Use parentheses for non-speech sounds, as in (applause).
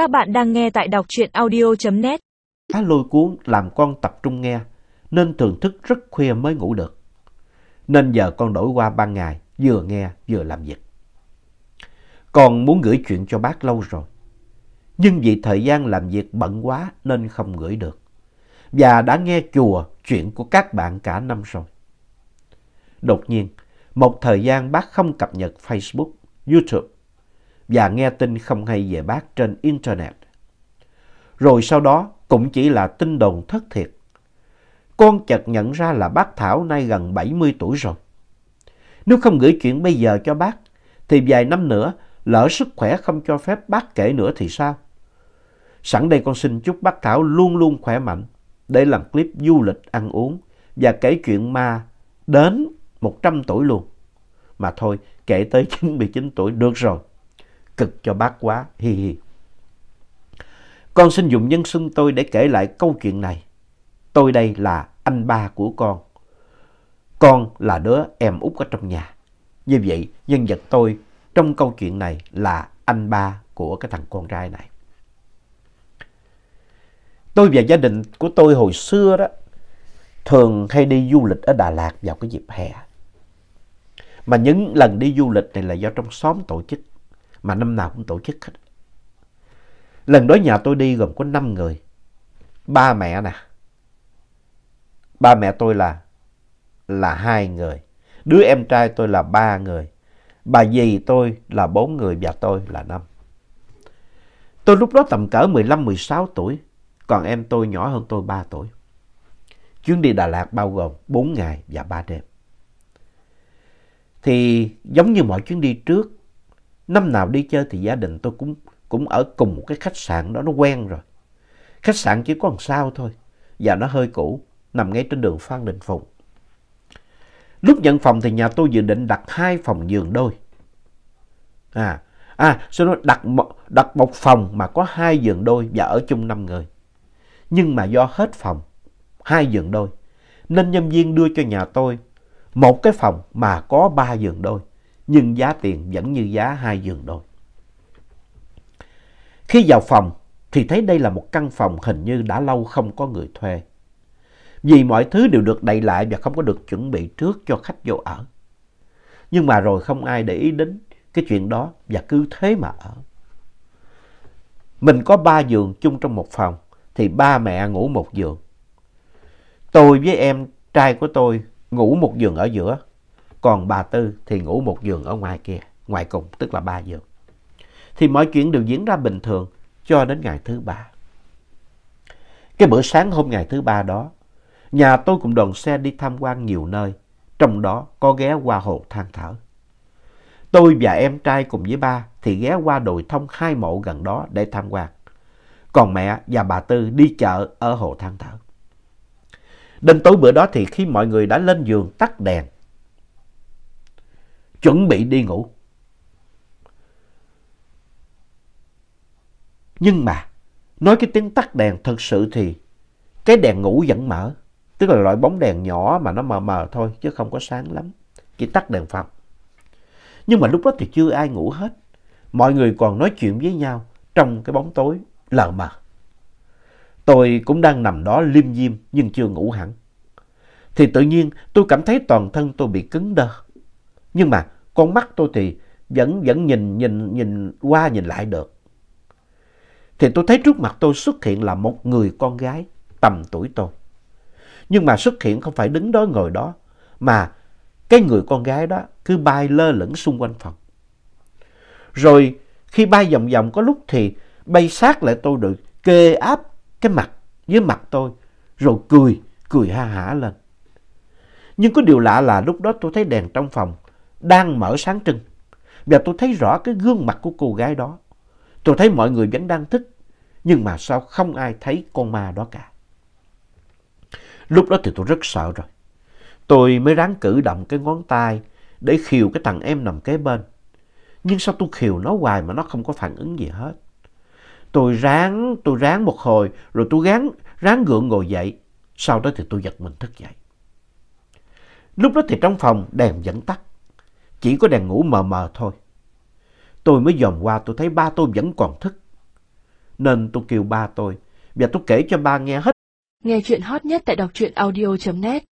Các bạn đang nghe tại đọc truyện audio.net. Khá lôi cuốn làm con tập trung nghe, nên thường thức rất khuya mới ngủ được. Nên giờ con đổi qua ban ngày, vừa nghe vừa làm việc. Con muốn gửi chuyện cho bác lâu rồi. Nhưng vì thời gian làm việc bận quá nên không gửi được. Và đã nghe chùa chuyện của các bạn cả năm rồi. Đột nhiên, một thời gian bác không cập nhật Facebook, YouTube và nghe tin không hay về bác trên Internet. Rồi sau đó cũng chỉ là tin đồn thất thiệt. Con chợt nhận ra là bác Thảo nay gần 70 tuổi rồi. Nếu không gửi chuyện bây giờ cho bác, thì vài năm nữa lỡ sức khỏe không cho phép bác kể nữa thì sao? Sẵn đây con xin chúc bác Thảo luôn luôn khỏe mạnh để làm clip du lịch ăn uống và kể chuyện ma đến 100 tuổi luôn. Mà thôi, kể tới (laughs) 99 tuổi được rồi. Cực cho bác quá, hi hi. Con xin dùng nhân xưng tôi để kể lại câu chuyện này. Tôi đây là anh ba của con. Con là đứa em út ở trong nhà. Như vậy, nhân vật tôi trong câu chuyện này là anh ba của cái thằng con trai này. Tôi và gia đình của tôi hồi xưa đó thường hay đi du lịch ở Đà Lạt vào cái dịp hè. Mà những lần đi du lịch này là do trong xóm tổ chức, mà năm nào cũng tổ chức hết. Lần đó nhà tôi đi gồm có 5 người. Ba mẹ nè. Ba mẹ tôi là là hai người. Đứa em trai tôi là ba người. Bà dì tôi là bốn người và tôi là năm. Tôi lúc đó tầm cỡ 15-16 tuổi, còn em tôi nhỏ hơn tôi 3 tuổi. Chuyến đi Đà Lạt bao gồm 4 ngày và 3 đêm. Thì giống như mọi chuyến đi trước, năm nào đi chơi thì gia đình tôi cũng cũng ở cùng một cái khách sạn đó nó quen rồi. Khách sạn chỉ có một sao thôi và nó hơi cũ, nằm ngay trên đường Phan Đình Phùng. Lúc nhận phòng thì nhà tôi dự định đặt hai phòng giường đôi. À, à, sau đó đặt một, đặt một phòng mà có hai giường đôi và ở chung năm người. Nhưng mà do hết phòng, hai giường đôi, nên nhân viên đưa cho nhà tôi một cái phòng mà có ba giường đôi, nhưng giá tiền vẫn như giá hai giường đôi. Khi vào phòng thì thấy đây là một căn phòng hình như đã lâu không có người thuê. Vì mọi thứ đều được đậy lại và không có được chuẩn bị trước cho khách vô ở. Nhưng mà rồi không ai để ý đến cái chuyện đó và cứ thế mà ở. Mình có ba giường chung trong một phòng thì ba mẹ ngủ một giường. Tôi với em trai của tôi ngủ một giường ở giữa, còn bà Tư thì ngủ một giường ở ngoài kia, ngoài cùng, tức là ba giường. Thì mọi chuyện đều diễn ra bình thường cho đến ngày thứ ba. Cái bữa sáng hôm ngày thứ ba đó, nhà tôi cùng đoàn xe đi tham quan nhiều nơi, trong đó có ghé qua hồ than thở. Tôi và em trai cùng với ba thì ghé qua đồi thông hai mộ gần đó để tham quan. Còn mẹ và bà Tư đi chợ ở hồ than thở. Đến tối bữa đó thì khi mọi người đã lên giường tắt đèn, chuẩn bị đi ngủ. Nhưng mà, nói cái tiếng tắt đèn thật sự thì cái đèn ngủ vẫn mở. Tức là loại bóng đèn nhỏ mà nó mờ mờ thôi chứ không có sáng lắm. Chỉ tắt đèn phòng. Nhưng mà lúc đó thì chưa ai ngủ hết. Mọi người còn nói chuyện với nhau trong cái bóng tối lờ mờ. Tôi cũng đang nằm đó liêm diêm nhưng chưa ngủ hẳn. Thì tự nhiên tôi cảm thấy toàn thân tôi bị cứng đơ. Nhưng mà con mắt tôi thì vẫn vẫn nhìn nhìn nhìn qua nhìn lại được. Thì tôi thấy trước mặt tôi xuất hiện là một người con gái tầm tuổi tôi. Nhưng mà xuất hiện không phải đứng đó ngồi đó, mà cái người con gái đó cứ bay lơ lửng xung quanh phòng. Rồi khi bay vòng vòng có lúc thì bay sát lại tôi được kê áp cái mặt với mặt tôi, rồi cười, cười ha hả lên. Nhưng có điều lạ là lúc đó tôi thấy đèn trong phòng đang mở sáng trưng. Và tôi thấy rõ cái gương mặt của cô gái đó. Tôi thấy mọi người vẫn đang thức. Nhưng mà sao không ai thấy con ma đó cả. Lúc đó thì tôi rất sợ rồi. Tôi mới ráng cử động cái ngón tay để khiều cái thằng em nằm kế bên. Nhưng sao tôi khiều nó hoài mà nó không có phản ứng gì hết. Tôi ráng, tôi ráng một hồi rồi tôi ráng, ráng gượng ngồi dậy. Sau đó thì tôi giật mình thức dậy. Lúc đó thì trong phòng đèn vẫn tắt. Chỉ có đèn ngủ mờ mờ thôi. Tôi mới dòm qua tôi thấy ba tôi vẫn còn thức. Nên tôi kêu ba tôi. Và tôi kể cho ba nghe hết. Nghe chuyện hot nhất tại đọc truyện audio.net